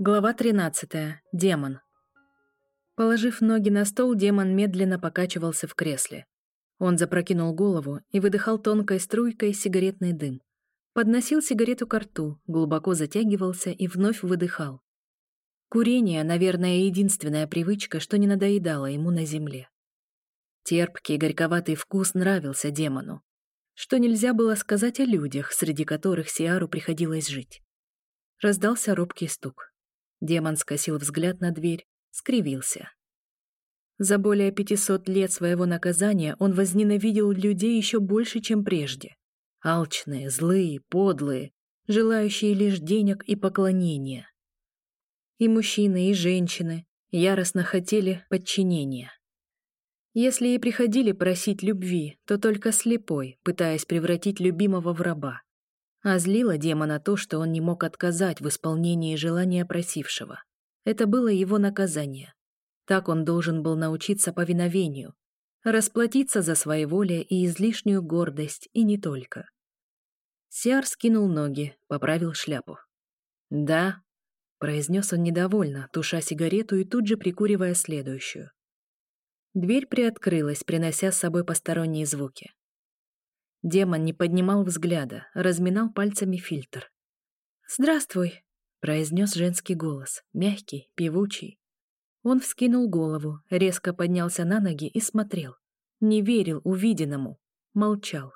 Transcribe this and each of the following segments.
Глава 13. Демон. Положив ноги на стол, демон медленно покачивался в кресле. Он запрокинул голову и выдыхал тонкой струйкой сигаретный дым. Подносил сигарету к рту, глубоко затягивался и вновь выдыхал. Курение, наверное, единственная привычка, что не надоедало ему на земле. Терпкий, горьковатый вкус нравился демону. Что нельзя было сказать о людях, среди которых Сиару приходилось жить. Раздался робкий стук. Демон скосил взгляд на дверь, скривился. За более 500 лет своего наказания он возненавидел людей еще больше, чем прежде. Алчные, злые, подлые, желающие лишь денег и поклонения. И мужчины, и женщины яростно хотели подчинения. Если и приходили просить любви, то только слепой, пытаясь превратить любимого в раба. А злило демона то, что он не мог отказать в исполнении желания просившего. Это было его наказание. Так он должен был научиться повиновению, расплатиться за своеволие и излишнюю гордость, и не только. Сиар скинул ноги, поправил шляпу. «Да», — произнес он недовольно, туша сигарету и тут же прикуривая следующую. Дверь приоткрылась, принося с собой посторонние звуки. Демон не поднимал взгляда, разминал пальцами фильтр. «Здравствуй», — произнес женский голос, мягкий, певучий. Он вскинул голову, резко поднялся на ноги и смотрел. Не верил увиденному, молчал.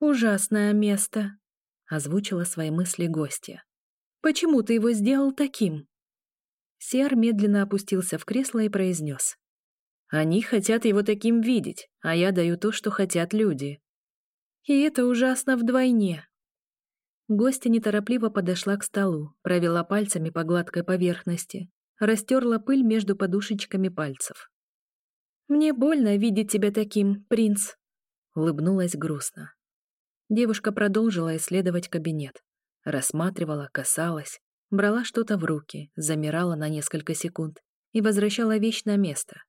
«Ужасное место», — озвучила свои мысли гостья. «Почему ты его сделал таким?» Сиар медленно опустился в кресло и произнес. «Они хотят его таким видеть, а я даю то, что хотят люди. И это ужасно вдвойне. Гостья неторопливо подошла к столу, провела пальцами по гладкой поверхности, растерла пыль между подушечками пальцев. «Мне больно видеть тебя таким, принц», — улыбнулась грустно. Девушка продолжила исследовать кабинет. Рассматривала, касалась, брала что-то в руки, замирала на несколько секунд и возвращала вещь на место.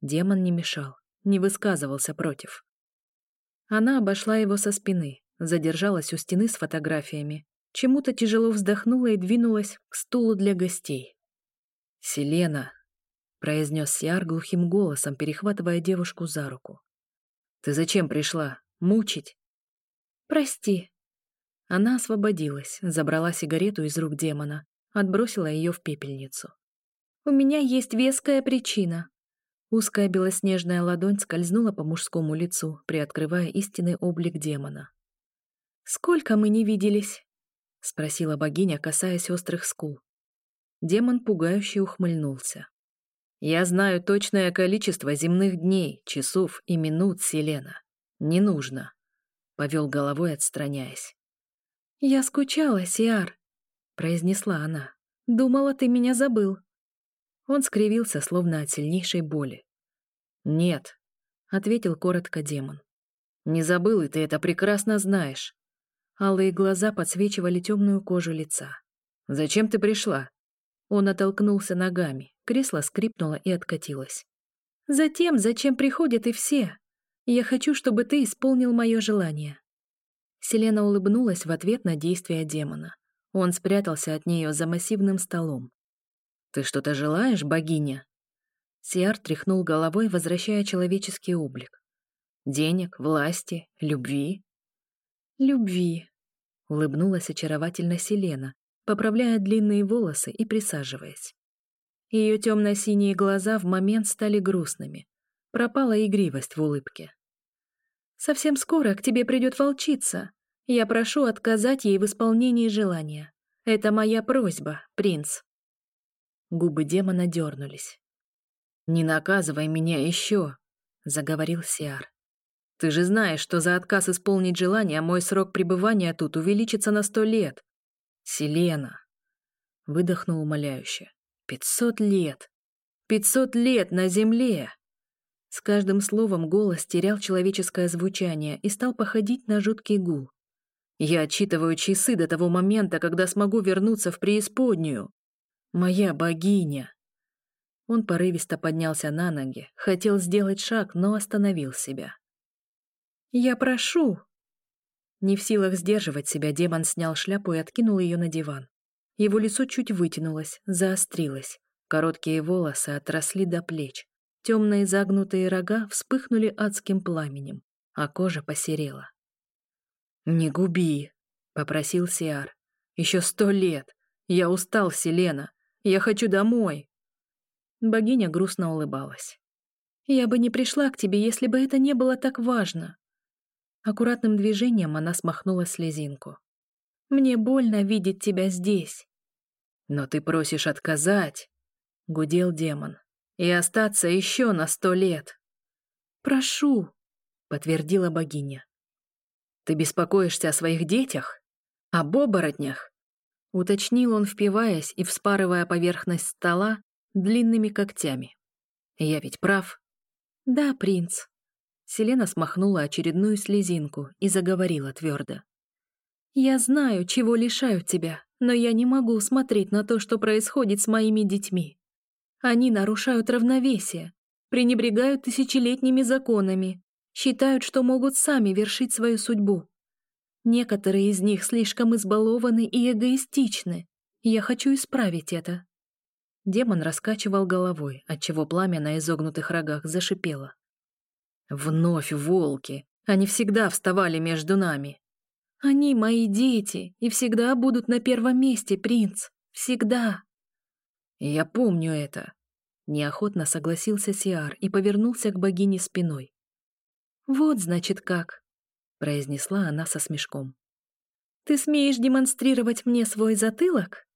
Демон не мешал, не высказывался против. Она обошла его со спины, задержалась у стены с фотографиями, чему-то тяжело вздохнула и двинулась к стулу для гостей. «Селена», — произнес Сиар глухим голосом, перехватывая девушку за руку. «Ты зачем пришла? Мучить?» «Прости». Она освободилась, забрала сигарету из рук демона, отбросила ее в пепельницу. «У меня есть веская причина. Узкая белоснежная ладонь скользнула по мужскому лицу, приоткрывая истинный облик демона. «Сколько мы не виделись?» — спросила богиня, касаясь острых скул. Демон пугающе ухмыльнулся. «Я знаю точное количество земных дней, часов и минут, Селена. Не нужно», — повел головой, отстраняясь. «Я скучала, Сиар», — произнесла она. «Думала, ты меня забыл». Он скривился, словно от сильнейшей боли. «Нет», — ответил коротко демон. «Не забыл, и ты это прекрасно знаешь». Алые глаза подсвечивали темную кожу лица. «Зачем ты пришла?» Он оттолкнулся ногами, кресло скрипнуло и откатилось. «Затем, зачем приходят и все. Я хочу, чтобы ты исполнил мое желание». Селена улыбнулась в ответ на действия демона. Он спрятался от нее за массивным столом. «Ты что-то желаешь, богиня?» Сиар тряхнул головой, возвращая человеческий облик. «Денег, власти, любви?» «Любви», — улыбнулась очаровательно Селена, поправляя длинные волосы и присаживаясь. Ее темно-синие глаза в момент стали грустными. Пропала игривость в улыбке. «Совсем скоро к тебе придет волчица. Я прошу отказать ей в исполнении желания. Это моя просьба, принц». Губы демона дернулись. «Не наказывай меня еще», — заговорил Сиар. «Ты же знаешь, что за отказ исполнить желание мой срок пребывания тут увеличится на сто лет. Селена!» Выдохнул умоляюще. «Пятьсот лет! Пятьсот лет на земле!» С каждым словом голос терял человеческое звучание и стал походить на жуткий гул. «Я отчитываю часы до того момента, когда смогу вернуться в преисподнюю. Моя богиня!» Он порывисто поднялся на ноги, хотел сделать шаг, но остановил себя. «Я прошу!» Не в силах сдерживать себя, демон снял шляпу и откинул ее на диван. Его лицо чуть вытянулось, заострилось. Короткие волосы отросли до плеч. Темные загнутые рога вспыхнули адским пламенем, а кожа посерела. «Не губи», — попросил Сиар. «Еще сто лет. Я устал, Селена. Я хочу домой». Богиня грустно улыбалась. «Я бы не пришла к тебе, если бы это не было так важно». Аккуратным движением она смахнула слезинку. «Мне больно видеть тебя здесь». «Но ты просишь отказать», — гудел демон, «и остаться еще на сто лет». «Прошу», — подтвердила богиня. «Ты беспокоишься о своих детях? Об оборотнях?» — уточнил он, впиваясь и вспарывая поверхность стола длинными когтями. «Я ведь прав?» «Да, принц». Селена смахнула очередную слезинку и заговорила твердо. «Я знаю, чего лишаю тебя, но я не могу смотреть на то, что происходит с моими детьми. Они нарушают равновесие, пренебрегают тысячелетними законами, считают, что могут сами вершить свою судьбу. Некоторые из них слишком избалованы и эгоистичны. Я хочу исправить это». Демон раскачивал головой, отчего пламя на изогнутых рогах зашипело. «Вновь волки! Они всегда вставали между нами!» Они мои дети и всегда будут на первом месте, принц. Всегда. Я помню это. Неохотно согласился Сиар и повернулся к богине спиной. Вот, значит, как, произнесла она со смешком. Ты смеешь демонстрировать мне свой затылок?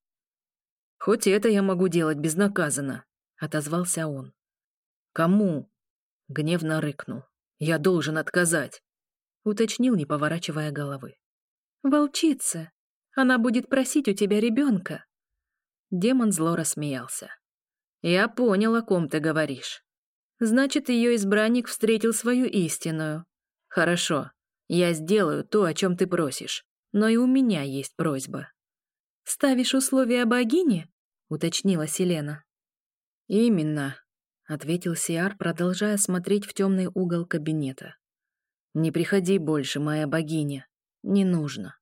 Хоть это я могу делать безнаказанно, отозвался он. Кому? Гневно рыкнул. Я должен отказать, уточнил, не поворачивая головы. Волчица. Она будет просить у тебя ребенка. Демон зло рассмеялся. Я понял, о ком ты говоришь. Значит, ее избранник встретил свою истинную. Хорошо, я сделаю то, о чем ты просишь, но и у меня есть просьба. Ставишь условия богини? уточнила Селена. Именно, ответил Сиар, продолжая смотреть в темный угол кабинета. Не приходи больше, моя богиня. Не нужно.